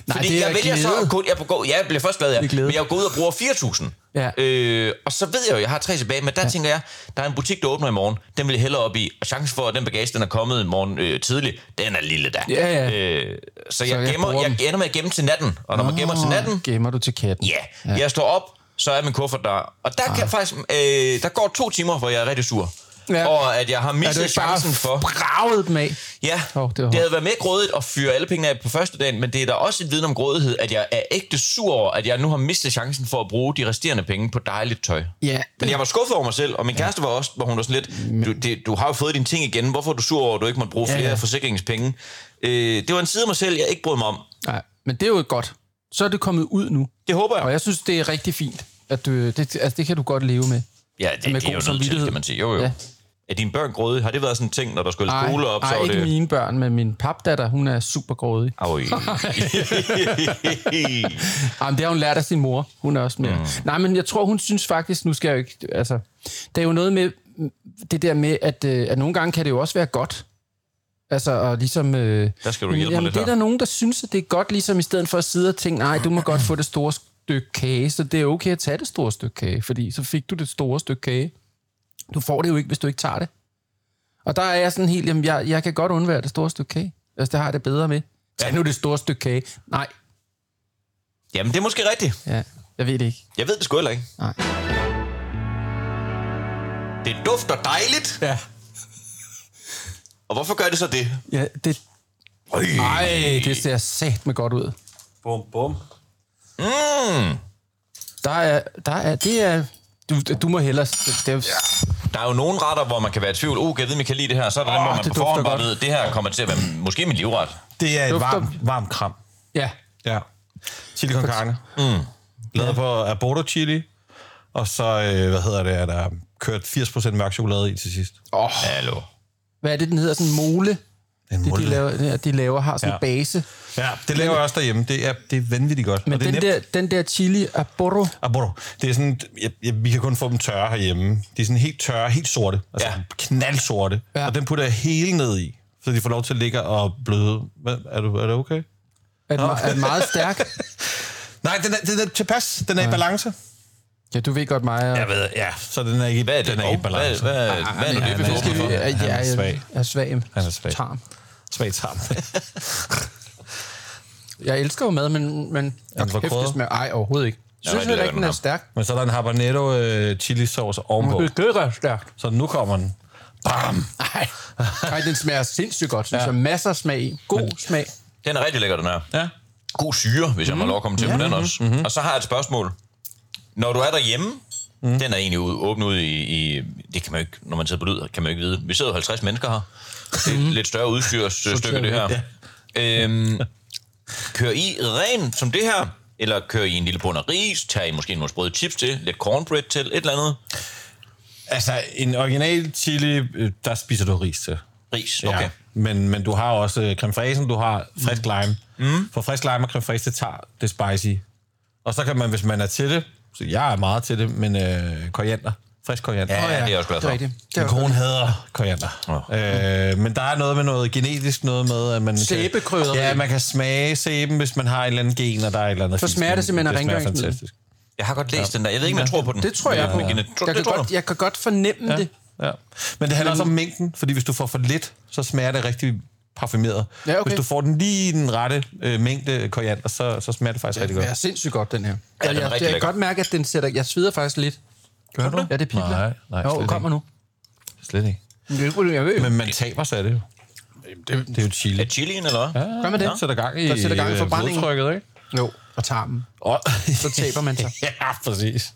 nej, Fordi det er jeg vælger så glæde. at gå, jeg, gå, jeg bliver først glad, ja, men jeg går ud og bruger 4.000. Ja. Øh, og så ved jeg jo, jeg har tre tilbage, men der ja. tænker jeg, der er en butik, der åbner i morgen, den vil jeg hellere op i, og chancen for, at den bagage, den er kommet i morgen øh, tidlig, den er lille da. Ja, ja. Øh, så, jeg jeg, gemmer, jeg ender med at gemme til natten, og når man gemmer til natten, Gemmer du til katten. Ja, yeah. jeg står op, så er min kuffert der. Og der, kan faktisk, øh, der går to timer, hvor jeg er rigtig sur. Ja. Ja. Og at jeg har bare chancen for... braget dem af? Ja, oh, det det, var det hårdt. havde været mere grådigt at fyre alle pengene af på første dagen, men det er da også et viden om grådighed, at jeg er ægte sur over, at jeg nu har mistet chancen for at bruge de resterende penge på dejligt tøj. Ja. Men jeg var skuffet over mig selv, og min kæreste var også, hvor hun var sådan lidt, du, det, du har jo fået dine ting igen, hvorfor er du sur over, at du ikke måtte bruge Ja, flere ja. forsikringspenge? Øh, det var en side af mig selv, jeg ikke brød mig om. Nej, men det er jo godt. Så er det kommet ud nu. Det håber jeg. Og jeg synes, det er rigtig fint. At du, det, altså, det kan du godt leve med. Ja, det, med det er god jo nødt til, kan man sige. Jo, jo. Ja. Er dine børn grådige? Har det været sådan en ting, når der skulle Ej, skole op? så ej var ikke det... mine børn, men min papdatter, hun er super grådig. Oj. Ej, men det har hun lært af sin mor. Hun er også med. Mm. Nej, men jeg tror, hun synes faktisk, nu skal jeg jo ikke... Altså, der er jo noget med det der med, at, øh, at nogle gange kan det jo også være godt. Altså, og ligesom... Øh, Der skal du jamen, hjælpe mig jamen, lidt det er her. der nogen, der synes, at det er godt, ligesom i stedet for at sidde og tænke, nej, du må godt få det store stykke kage, så det er okay at tage det store stykke kage, fordi så fik du det store stykke kage. Du får det jo ikke, hvis du ikke tager det. Og der er jeg sådan helt, jamen, jeg, jeg kan godt undvære det store stykke kage. Altså, det har jeg det bedre med. Tag nu det store stykke kage. Nej, Jamen, det er måske rigtigt. ja, jeg ved det ikke. Jeg ved det sgu heller ikke. Nej. Det dufter dejligt. Ja. Og hvorfor gør det så det? Ja, det... Ej, det ser sat med godt ud. Bum, bum. Der er... Der er det er... Du, du må hellere... Det er, jo- Der er jo nogle retter, hvor man kan være i tvivl. Uh, kan jeg vide, kan lide det her? Så er der oh, dem, hvor man det på forhånd bare ved, det her kommer til at være måske min livret. Det er et Dufter- varmt, varmt kram. ja. Ja. Chili con carne. Mm. Lavet på Aborto chili. Og så, øh, hvad hedder det, er der kørt 80% mørk chokolade i til sidst. Oh, Hallo. hvad er det, den hedder? Sådan en mole? En Det, de laver, er- de laver har sådan en Ja. base. Ja, det laver jeg også derhjemme. Det er, det er vanvittigt godt. Men og den der, den der chili aboro, Aborto. Det er sådan, jeg, jeg, vi kan kun få dem tørre herhjemme. De er sådan helt tørre, helt sorte. Altså Ja. ja. knaldsorte. Ja. Ja. Og den putter jeg hele ned i, så de får lov til at ligge og bløde. Hvad, er, du, er det okay? er, den, er den meget stærk. Nej, den er, den er tilpas. Den er i balance. Ja, du ved godt mig. Og, Jeg ved, ja. Så den er ikke, Hvad er det? den er Hov, i balance. Hvad, hvad, hvad er det, vi han får er- for? jeg, jeg, Han er jeg, svag. jeg er svag. Han er svag. Tarm. Svag tarm. Jeg elsker jo mad, men, men den for kæft, det smager, ej, overhovedet ikke. Jeg synes heller ikke, den er stærk. Men så er der en habanero øh, chili sauce ovenpå. Det er stærkt. Så nu kommer den. Bam! Nej, Ej, den smager sindssygt godt, synes Ja. jeg. Masser af smag i. God smag. Den er rigtig lækker, den her. Ja. God syre, hvis jeg må lov at komme til Ja. på den også. Og så har jeg et spørgsmål. Når du er derhjemme, Mm. Den er egentlig ud, åbnet ud i, i... Det kan man ikke, når man sidder på lyd, kan man ikke vide. Vi sidder jo 50 mennesker her. Det er et lidt større udstyrsstykke, det her. Øhm, kører I ren som det her? Eller kører I en lille bund af ris? Tager I måske nogle sprøde chips til? Lidt cornbread til? Et eller andet? Altså, en original chili, øh, der spiser du ris til. Ris, okay. Ja. Men, men du har også øh, creme fraisen, du har frisk lime. Mm. For frisk lime og creme fraise, det tager det spicy. Og så kan man, hvis man er til det, så jeg er meget til det, men øh, koriander. Frisk koriander. Ja, det er jeg også glad Det er for. rigtigt. Det Min kone hader koriander. Øh, men der er noget med noget genetisk, noget med, at man... Sæbekrydderi. Ja, man kan smage sæben, hvis man har et eller andet gen, og der er et eller andet... Så smager det simpelthen af rengøringsmiddel. Jeg har godt læst den der. Jeg ved ikke, om jeg tror på den. Det tror jeg på. Men, øh, tror- Jeg det kan, tror godt, jeg kan godt fornemme Ja. det. Ja. Men det handler også om mængden, fordi hvis du får for lidt, så smager det rigtig parfumeret. Ja, okay. Hvis du får den lige i den rette øh, mængde koriander, så, så smager det faktisk rigtig Det godt. er sindssygt godt, den her. den Ja, er jeg, jeg, rigtig jeg kan godt mærke, at den sætter... Jeg sveder faktisk lidt. Gør du? Ja, det pipler. Nej, nej, Jo, slet kommer ikke. nu. Slet ikke. Men det er ikke, jeg ved. Men man taber sig af det jo. det, Det er jo chili. Er chilien, eller hvad? Gør man det? Det sætter gang i, Der sætter gang i øh, forbrændingen. ikke? Jo, og tarmen. Og, Så taber man sig. ja, præcis.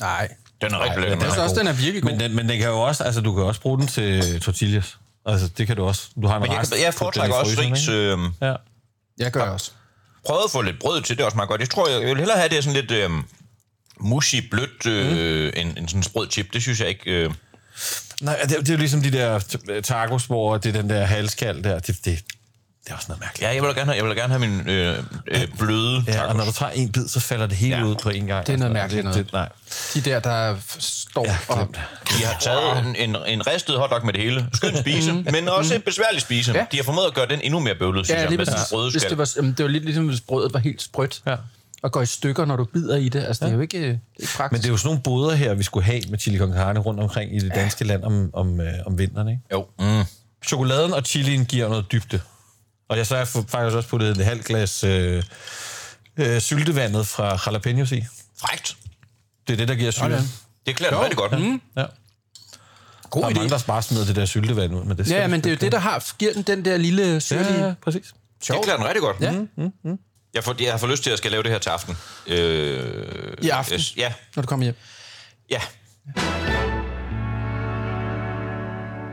Nej. Den er rigtig den lækker. Jeg synes også, den er virkelig god. Men den, men den kan jo også, altså du kan også bruge den til tortillas. Altså det kan du også. Du har en Men jeg, rest, jeg foretrækker også ris. Øh, Ja. Jeg gør også. prøvet at få lidt brød til, det er også meget godt. Jeg tror, jeg, jeg vil hellere have det sådan lidt øh, mushy, blødt, øh, mm. en, en sådan sprød chip. Det synes jeg ikke... Øh, Nej, det, det er jo ligesom de der tacos, hvor det er den der halskald der. Det, det, det er også noget mærkeligt. ja, jeg vil gerne have, jeg vil gerne have min øh, øh, bløde Ja, tacos. og når du tager en bid, så falder det hele Ja. ja. ud på en gang. Det er noget Altså, mærkeligt det, noget. det, nej. De der, der står Ja, og... De har taget en, en, en ristet hotdog med det hele. Skøn spise, men også en besværlig spise. Ja. De har formået at gøre den endnu mere bøvlet, synes Ja, jeg, lige med præcis. sprøde Hvis det, var, jamen, det var lidt ligesom, hvis brødet var helt sprødt. Ja. Og går i stykker, når du bider i det. Altså, det er jo ikke, det er ikke praktisk. Men det er jo sådan nogle boder her, vi skulle have med chili con carne rundt omkring i det danske land om, om, øh, om vinteren. Ikke? Jo. Mm. Chokoladen og chilien giver noget dybde. Og jeg så har jeg faktisk også puttet et halvt glas øh, øh, syltevandet fra jalapenos i. Frækt. Det er det, der giver syre. Det klæder rigtig godt. Mm. Ja. God Der er idé. mange, der bare smider det der syltevand ud. Men det skal Ja, du men det er jo det, der har, giver den den der lille syrlige... ikke. Ja, præcis. Det klæder den rigtig godt. Ja. Mm. Jeg, får, jeg har fået lyst til, at jeg skal lave det her til aften. Øh, I aften? yes, Ja, Når du kommer hjem. ja.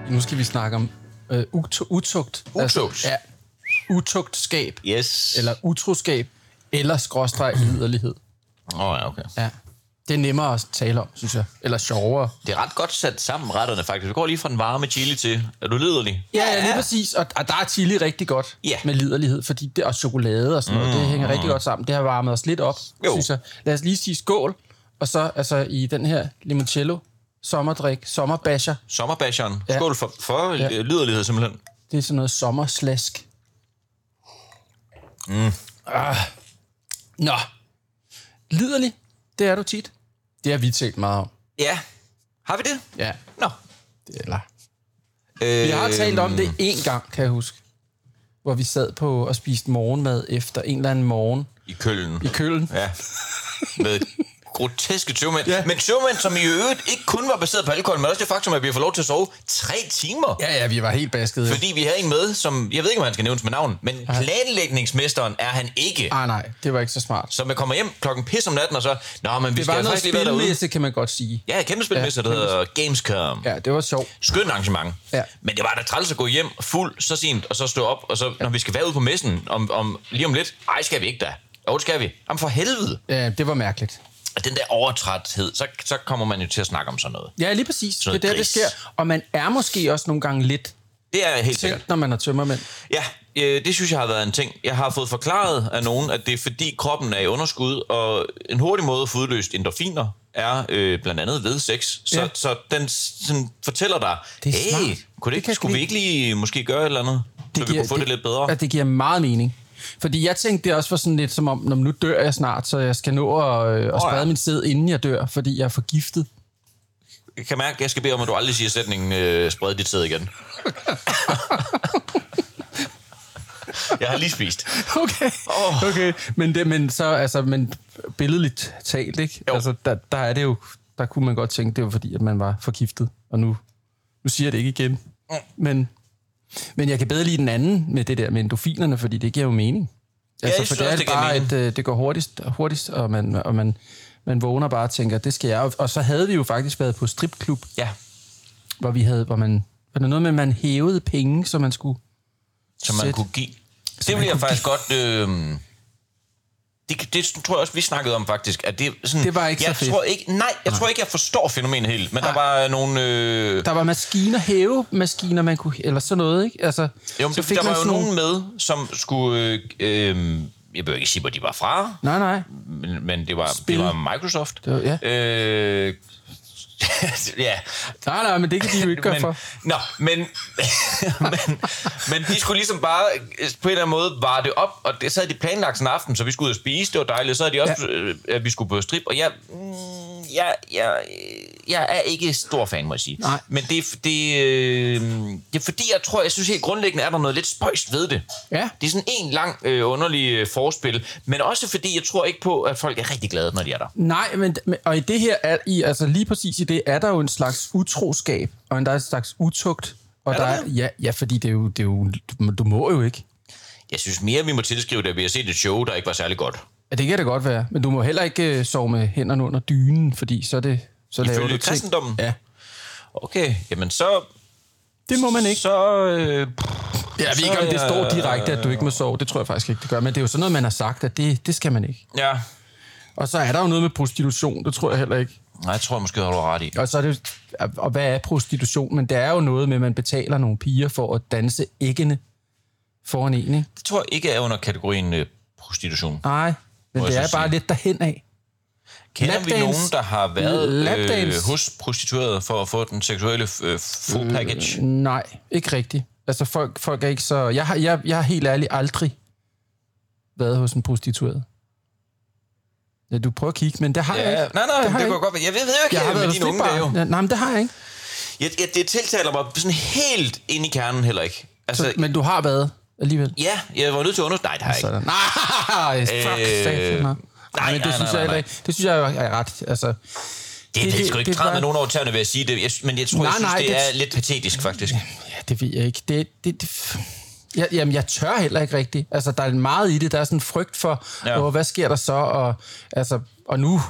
Nu skal vi snakke om øh, utu- utugt. Utugt? ja, utugtskab. Yes. Eller utroskab. Eller skråstreg liderlighed. Åh, oh, ja, okay. Ja. Det er nemmere at tale om, synes jeg. Eller sjovere. Det er ret godt sat sammen, retterne faktisk. Vi går lige fra den varme chili til... Er du liderlig? Ja, ja, lige præcis. Og, og der er chili rigtig godt Ja. med liderlighed, fordi det og chokolade og sådan noget, det hænger rigtig godt sammen. Det har varmet os lidt op, Jo. synes jeg. Lad os lige sige skål, og så altså i den her limoncello, sommerdrik, sommerbasher. Sommerbasheren. Ja. Skål for, for ja. liderlighed simpelthen. Det er sådan noget sommerslask. Mm. Ah. Nå. Liderlig, det er du tit. Det har vi talt meget om. Ja. Har vi det? Ja. Nå. Det, eller, Øh, vi har talt om det en gang, kan jeg huske. Hvor vi sad på og spiste morgenmad efter en eller anden morgen I køllen. i kølen. Ja. Med groteske tøvmænd. Ja. Ja. Men tøvmænd, som i øvrigt ikke kun var baseret på alkohol, men også det faktum, at vi har fået lov til at sove tre timer. Ja, ja, vi var helt baskede. Fordi vi havde en med, som, jeg ved ikke, om han skal nævnes med navn, men planlægningsmesteren er han ikke. Ah, nej, det var ikke så smart. Så man kommer hjem klokken pis om natten, og så, nå, men vi Det skal var noget faktisk lige være derude. kan man godt sige. Ja, kæmpe spilmester, der hedder Gamescom. Ja, det var sjovt. Skøn arrangement. Ja. Men det var da træls at gå hjem fuld så sent, og så stå op, og så, når vi skal være ude på messen om, om, lige om lidt, ej, skal vi ikke da. Jo, det skal vi. Jamen for helvede. Ja, det var mærkeligt. Og den der overtræthed, så, så kommer man jo til at snakke om sådan noget. Ja, lige præcis. Det er der, det sker. Og man er måske også nogle gange lidt Det er helt sikkert. tændt, når man har tømmermænd. Ja, øh, det synes jeg har været en ting. Jeg har fået forklaret af nogen, at det er fordi kroppen er i underskud, og en hurtig måde at få udløst endorfiner er øh, blandt andet ved sex. Så, Ja. så den sådan, fortæller dig, Det hey, smart. kunne Det det, ikke, skulle vi ikke lige måske gøre et eller andet, så vi kunne få det, lidt bedre? Ja, det giver meget mening. Fordi jeg tænkte, det også var sådan lidt som om, når nu dør jeg snart, så jeg skal nå at, øh, at sprede ja. min sæd, inden jeg dør, fordi jeg er forgiftet. Jeg kan mærke, at jeg skal bede om, at du aldrig siger sætningen, øh, spred dit sæd igen. jeg har lige spist. Okay, oh. okay. Men, det, men så, altså, men billedligt talt, ikke? Jo. Altså, der, der er det jo, der kunne man godt tænke, det var fordi, at man var forgiftet. Og nu, nu siger jeg det ikke igen. Men, men jeg kan bedre lide den anden med det der med endorfinerne, fordi det giver jo mening. Altså, jeg for synes det er det bare, et, øh, det går hurtigst, hurtigst og, man, og man, Man vågner bare og tænker, det skal jeg. Og- så havde vi jo faktisk været på stripklub, Ja, hvor vi havde, hvor man, var der noget med, at man hævede penge, så man skulle... som man Sæt. kunne give. Det vil jeg faktisk godt... Øh, det, tror jeg også, vi snakkede om faktisk. At det, sådan, Det var ikke så jeg fedt. Tror ikke, nej, jeg nej. tror ikke, jeg forstår fænomenet helt. Men der var nogle... Øh, Der var maskiner, hævemaskiner, man kunne... Eller sådan noget, ikke? Altså, jo, men så fik der var jo nogen med, som skulle... Øh, øh, jeg behøver ikke sige, hvor de var fra, Nej, nej. men, men det, var, Spil. det var Microsoft. Det var- ja. Øh, ja, Nej, nej, men det kan de jo ikke gøre men, for. Nå, men, men, men de skulle ligesom bare øh, på en eller anden måde vare det op, og det så havde de planlagt sådan en aften, så vi skulle ud og spise, det var dejligt, så havde de også, ja. at vi skulle på strip, og jeg, mm, jeg, jeg, jeg er ikke stor fan, må jeg sige. Nej. Men det, er- det, øh, det er fordi, jeg tror, jeg synes helt grundlæggende, er der noget lidt spøjst ved det. Ja. Det er sådan en lang øh, underlig øh, forspil, men også fordi, jeg tror ikke på, at folk er rigtig glade, når de er der. Nej, men, men- og i det her, er, i, altså lige præcis i det, er der jo en slags utroskab, og en, der er en slags utugt. Og Er der der er, ja, ja, fordi det er jo, det er jo, du, du må jo ikke. Jeg synes mere, vi må tilskrive det, at vi har set et show, der ikke var særlig godt. Ja, det kan det godt være, men du må heller ikke uh, sove med hænderne under dynen, fordi så, er det, så laver du Ifølge ting. kristendommen? Ja, Okay, jamen så... det må man ikke. Så... Øh, Jeg ved ikke, om det står direkte, at du ikke må sove. Det tror jeg faktisk ikke, det gør. Men det er jo sådan noget, man har sagt, at det, det skal man ikke. ja. Og så er der jo noget med prostitution, det tror jeg heller ikke. Nej, jeg tror måske, du har ret i. Og så er det, og hvad er prostitution? Men det er jo noget med, at man betaler nogle piger for at danse æggene foran en, ikke? Det tror jeg ikke er under kategorien øh, prostitution. Nej, men det jeg er bare lidt derhen af. Kender vi nogen, der har været øh, hos prostituerede for at få den seksuelle øh, full package? Nej, ikke rigtigt. Altså, folk, folk er ikke så... Jeg har, jeg, jeg har helt ærligt aldrig været hos en prostitueret. Ja, du prøver at kigge, men det har jeg Ja, ikke. nej, nej, det, det jeg kunne godt være. Jeg ved, ved jo ikke, Jeg har med været dine hos unge dage. Ja, nej, men det har jeg ikke. Jeg, jeg, det tiltaler mig sådan helt ind i kernen heller ikke. Altså, Så, men du har været alligevel. ja, jeg var nødt til at undersøge. Nej, det har jeg ikke. Nej, fuck, Øh, satan. Nej, nej, men det nej, synes nej, jeg nej. ikke. Det synes jeg er ret. Altså, Det, det, det, det sgu ikke det træde med nogen over tæerne ved at sige det, jeg, men jeg tror, Nej, jeg synes, nej, det, det- er lidt patetisk, faktisk. Ja, det ved jeg ikke. Det, det, det, jeg, jamen, jeg tør heller ikke rigtigt. Altså, der er meget i det. Der er sådan en frygt for, Ja. hvad sker der så? Og, altså, og nu...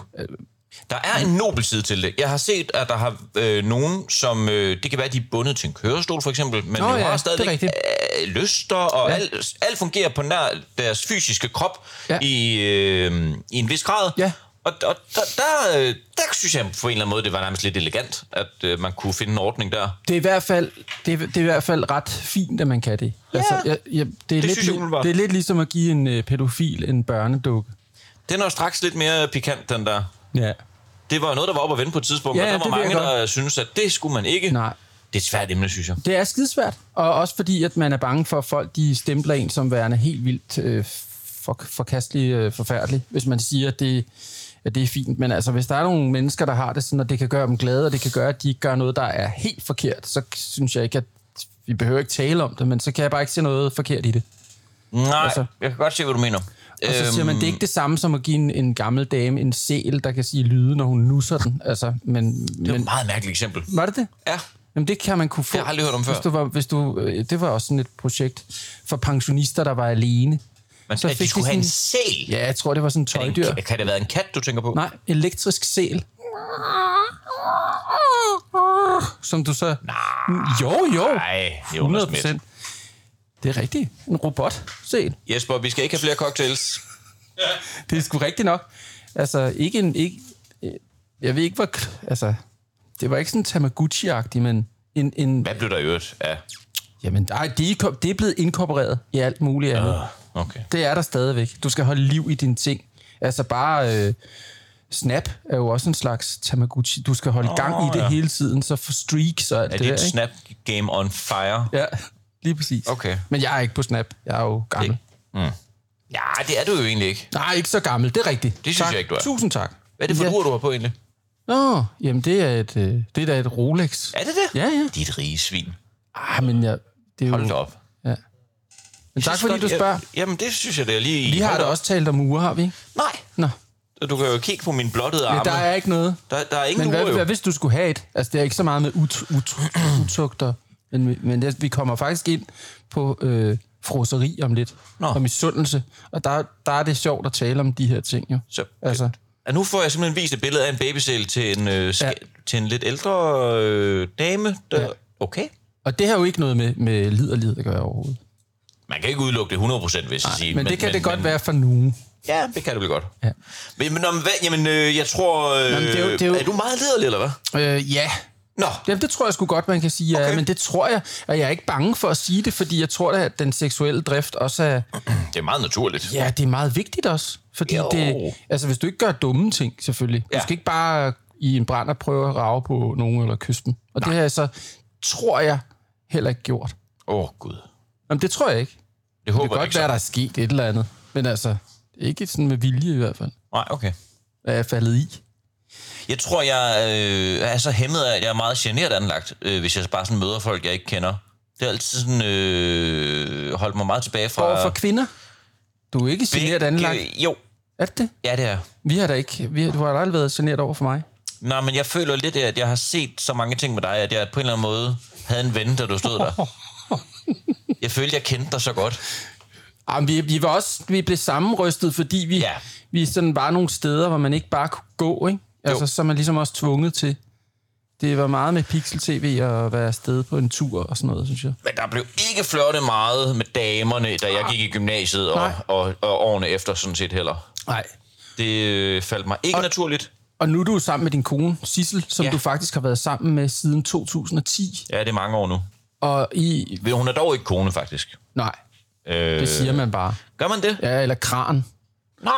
Der er en nobel side til det. Jeg har set, at der har øh, nogen, som... Øh, det kan være, at de er bundet til en kørestol, for eksempel, men Nå de ja, har det stadig øh, lyster, og Ja. ja. alt, alt fungerer på nær deres fysiske krop Ja. ja. i, øh, i en vis grad. Ja. Og, og der, der, øh, der synes jeg på en eller anden måde, det var nærmest lidt elegant, at øh, man kunne finde en ordning der. Det er i hvert fald, det er, det er i hvert fald ret fint, at man kan det. Altså, jeg, jeg, det, er lidt, synes jeg det er lidt ligesom at give en øh, pædofil en børnedukke. Den er jo straks lidt mere pikant, den der. Ja. Det var jo noget, der var oppe at vende på et tidspunkt, Ja, og der var mange, godt. der synes, at det skulle man ikke. Nej. Det er et svært emne, synes jeg. Det er skidesvært, og også fordi, at man er bange for, at folk de stempler en som værende helt vildt øh, for, forkastelig, øh, forfærdelig, hvis man siger, at det, at det er fint. Men altså, hvis der er nogle mennesker, der har det sådan, og det kan gøre dem glade, og det kan gøre, at de ikke gør noget, der er helt forkert, så synes jeg ikke, at vi behøver ikke tale om det, men så kan jeg bare ikke se noget forkert i det. Nej, altså, jeg kan godt se, hvad du mener. Og så siger man, det er ikke det samme som at give en, en gammel dame en sel, der kan sige lyde, når hun nusser den. Altså, men, Det er men et meget mærkeligt eksempel. var det det? Ja. Jamen, det kan man kunne få. Det har jeg aldrig hørt om før. Hvis du var, hvis du, øh, det var også sådan et projekt for pensionister, der var alene. Men Så at de fik skulle de have en sæl? Ja, jeg tror, det var sådan en det tøjdyr. ka- Kan det have været en kat, du tænker på? Nej, elektrisk sel. Som du så... Nej. Jo, jo. Nej, 100 Jonas Schmidt. procent. Det er rigtigt. En robot. Sel. Jesper, vi skal ikke have flere cocktails. Det er sgu rigtigt nok. Altså, ikke en... Ikke, øh, jeg ved ikke, hvor... Altså, det var ikke sådan Tamagotchi-agtigt, men en... en Hvad blev der øvrigt? Ja. jamen, ej, det, er, det er blevet inkorporeret i alt muligt andet. Okay. Det er der stadigvæk. Du skal holde liv i dine ting. Altså bare... Øh, Snap er jo også en slags Tamagotchi. Du skal holde oh, gang i det ja. hele tiden, så for streaks og alt Er det dit der, ikke? snap game on fire? Ja, lige præcis. Okay. Men jeg er ikke på Snap. Jeg er jo gammel. Ja, det er du jo egentlig ikke. Nej, ikke så gammel. Det er rigtigt. synes tak. jeg ikke, du er. Tusind tak. Hvad er det for ja. ja. ur, du har på egentlig? Nå, jamen det er, et, øh, det er da et Rolex. Er det det? Ja, ja. Dit rige svin. Ah, men jeg, det er jo... Hold da op. Ja. Men tak fordi du spørger. Jeg, jamen, det synes jeg, det er lige... Vi har Hold da op. også talt om uger, har vi ikke? Nej. Nå, Du kan jo kigge på min blottede arme. men der er ikke noget. der, der er ingen Men ure, hvad, jo. hvad hvis du skulle have et? Altså, det er ikke så meget med ut, ut, utugter, men, vi- men det, vi kommer faktisk ind på øh, froseri om lidt, Nå. og misundelse. Og der, der er det sjovt at tale om de her ting, jo. Så, Altså, at nu får jeg simpelthen vist et billede af en babysæl til en, øh, sk- Ja. til en lidt ældre øh, dame. Der, Ja. Okay. Og det har jo ikke noget med, med liderlighed at gøre overhovedet. Man kan ikke udelukke det 100%, hvis jeg sige. Men, det kan det godt være for nogen. Ja, det kan det vel godt. Ja. Men, men om, hvad, jamen, øh, jeg tror... Øh, Jamen, det er jo- det er jo- er du meget liderlig, eller hvad? Øh, ja, Nå, Jamen, det tror jeg sgu godt, man kan sige, okay. Ja, men det tror jeg, og jeg er ikke bange for at sige det, fordi jeg tror da, at den seksuelle drift også er, det er meget naturligt. ja, det er meget vigtigt også, fordi Jo. det, altså hvis du ikke gør dumme ting, selvfølgelig, ja. Du skal ikke bare i en brand og prøve at rave på nogen eller kysse dem, og Nej. det har jeg så, tror jeg, heller ikke gjort. Åh, oh, Gud. Jamen, det tror jeg ikke. Det Det håber kan jeg godt ikke være, der er sket et eller andet, men altså, ikke sådan med vilje i hvert fald, Nej, okay. er jeg faldet i. Jeg tror, jeg øh, er så hæmmet af, at jeg er meget generet anlagt, øh, hvis jeg bare sådan møder folk, jeg ikke kender. Det har altid sådan, øh, holdt mig meget tilbage fra... Over for kvinder? Du er ikke generet anlagt. Jo, Er det det? ja det er. Vi har da ikke, vi har, du har aldrig været generet over for mig. Nej, men jeg føler lidt, at jeg har set så mange ting med dig, at jeg på en eller anden måde havde en ven, da du stod der. Jeg følte, jeg kendte dig så godt. Jamen, vi, vi var også, vi blev sammenrystet, fordi vi, Ja. vi sådan var nogle steder, hvor man ikke bare kunne gå, ikke? Altså, så er man ligesom også tvunget til. Det var meget med pixel-tv og være afsted på en tur og sådan noget, synes jeg. Men der blev ikke flørtet meget med damerne, da jeg gik i gymnasiet, og, Nej. og, og årene efter sådan set heller. Nej. Det øh, faldt mig ikke og, naturligt. Og nu er du sammen med din kone, Sissel, som ja. Du faktisk har været sammen med siden 2010. Ja, det er mange år nu. Og i... Hun er dog ikke kone, faktisk. Nej, Øh, det siger man bare. Gør man det? Ja, eller kran. Nej!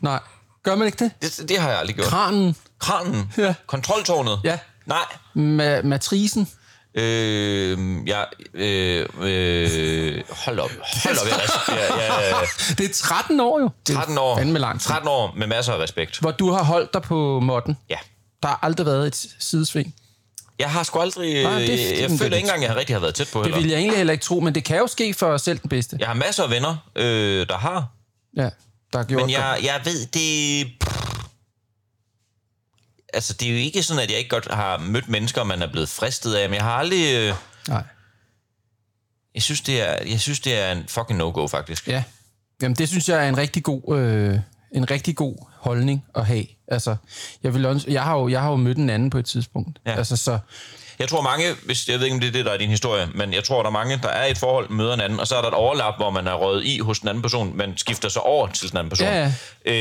Nej, gør man ikke det? Det, det har jeg aldrig gjort. Kranen, Kranen? Ja. Kontroltårnet? Ja. Nej. ma- matrisen. Øh, jeg, øh, øh, hold op. Hold op, jeg, jeg, jeg, Det er 13 år jo. Det er 13 år. Fandme lang tid. 13 år med masser af respekt. Hvor du har holdt dig på måtten. Ja. Der har aldrig været et sidesving. Jeg har sgu aldrig... Nej, det- jeg, det- jeg det- føler ikke engang, jeg har rigtig har været tæt på Det heller. vil jeg egentlig heller ikke tro, men det kan jo ske for selv den bedste. Jeg har masser af venner, øh, der har. Ja, der gjort Men jeg, jeg ved, det... Altså, det er jo ikke sådan, at jeg ikke godt har mødt mennesker, man er blevet fristet af, men jeg har aldrig... Øh. Nej. jeg, synes, det er, jeg synes, det er en fucking no-go, faktisk. Ja. Jamen, det synes jeg er en rigtig god, øh, en rigtig god holdning at have. Altså, jeg, vil jeg, har jo, jeg har jo mødt en anden på et tidspunkt. Ja. Altså, så, Jeg tror mange, hvis, jeg ved ikke, om det er det, der er din historie, men jeg tror, der er mange, der er i et forhold, møder en anden, og så er der et overlap, hvor man er røget i hos den anden person, men skifter sig over til den anden person. Ja, Øh,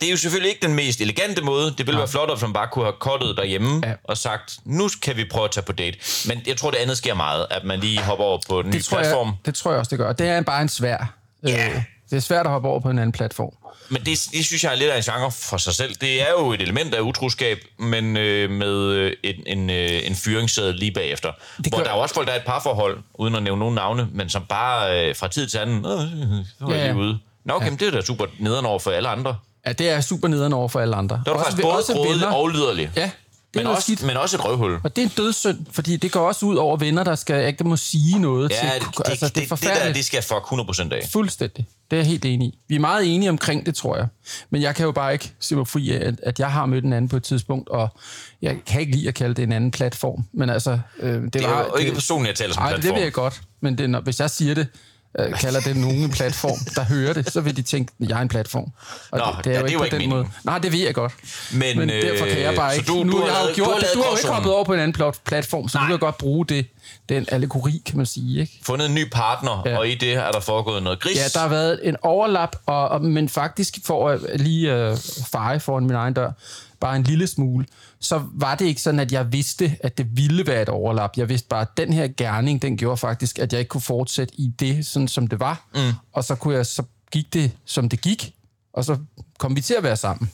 det er jo selvfølgelig ikke den mest elegante måde. Det ville være flot, hvis man bare kunne have kottet derhjemme Ja. ja. og sagt, nu kan vi prøve at tage på date. Men jeg tror, det andet sker meget, at man lige hopper over på den nye det, tror platform. jeg, det tror jeg også, det gør. Det er bare en svær. Ja. Øh, det er svært at hoppe over på en anden platform. Men det, det synes jeg er lidt af en genre for sig selv. Det er jo et element af utroskab, men øh, med øh, en, en, øh, en fyringssæde lige bagefter. Det hvor gør- der er jo også folk, der er et parforhold, uden at nævne nogen navne, men som bare øh, fra tid til anden, øh, så var Ja, ja. lige ude. Nå, okay, ja. det er da super nederen over for alle andre. Ja, det er super nederen over for alle andre. Der var du faktisk både grådig og liderlig. Ja, det men, er noget også, skidt. men også et røvhul. Og det er en dødssynd, fordi det går også ud over venner, der skal ikke må sige noget Ja, til. det, det, altså, det, det er det, forfærdeligt. der, det skal jeg fuck 100% af. Fuldstændig. Det er jeg helt enig i. Vi er meget enige omkring det, tror jeg. Men jeg kan jo bare ikke se mig fri af, at, at jeg har mødt en anden på et tidspunkt, og jeg kan ikke lide at kalde det en anden platform. Men altså... Øh, det, Det er var, jo ikke personligt, jeg taler som Nej, platform. det vil jeg godt. Men det, når, hvis jeg siger det, øh, kalder det nogen en platform, der hører det, så vil de tænke, at jeg er en platform. Og Nå, det, det er ja, jo det ikke på ikke den måde. meningen. Nej, det ved jeg godt. Men, Men derfor kan jeg bare øh, ikke... så du- nu, du jeg har jo gjort du har det. Du har jo ikke hoppet over på en anden plat- platform, så Nej. du kan godt bruge det, den allegori, kan man sige. Ikke? Fundet en ny partner, ja. og i det er der foregået noget gris. Ja, der har været en overlap, og, og, men faktisk for at lige øh, feje foran min egen dør, bare en lille smule, så var det ikke sådan, at jeg vidste, at det ville være et overlap. Jeg vidste bare, at den her gerning, den gjorde faktisk, at jeg ikke kunne fortsætte i det, sådan som det var. Mm. Og så, kunne jeg, så gik det, som det gik, og så kom vi til at være sammen.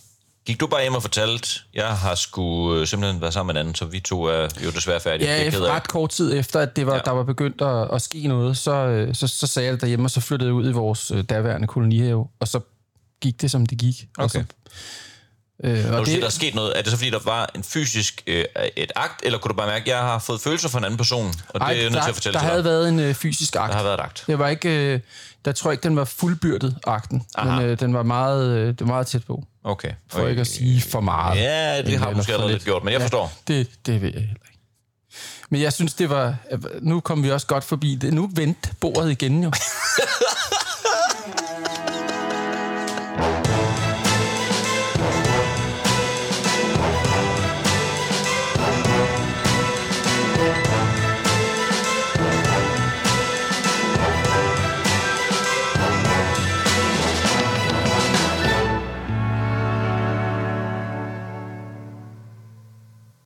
Gik du bare hjem og fortalte, jeg har sgu øh, simpelthen været sammen med en anden, så vi to er jo desværre færdige. Ja, Det ret kort tid efter, at det var, ja. der var begyndt at, at ske noget, så, øh, så, så sagde jeg det derhjemme, og så flyttede jeg ud i vores øh, daværende kolonihave, og så gik det, som det gik. Og Okay. så, øh, Når og du siger, det, der er sket noget, er det så fordi, der var en fysisk øh, et akt, eller kunne du bare mærke, at jeg har fået følelser for en anden person, og det Ej, er jeg nødt til at fortælle der til havde dig. været en øh, fysisk akt. Der har været et akt. Det var ikke, øh, der tror jeg ikke, den var fuldbyrdet, akten. Aha. Men øh, den var meget, øh, det var meget tæt på. Okay. For ikke at sige for meget. Ja, det har måske allerede lidt. gjort, men jeg forstår. Det, det ved jeg heller ikke. Men jeg synes, det var... Nu kom vi også godt forbi det. Nu vendte bordet igen jo.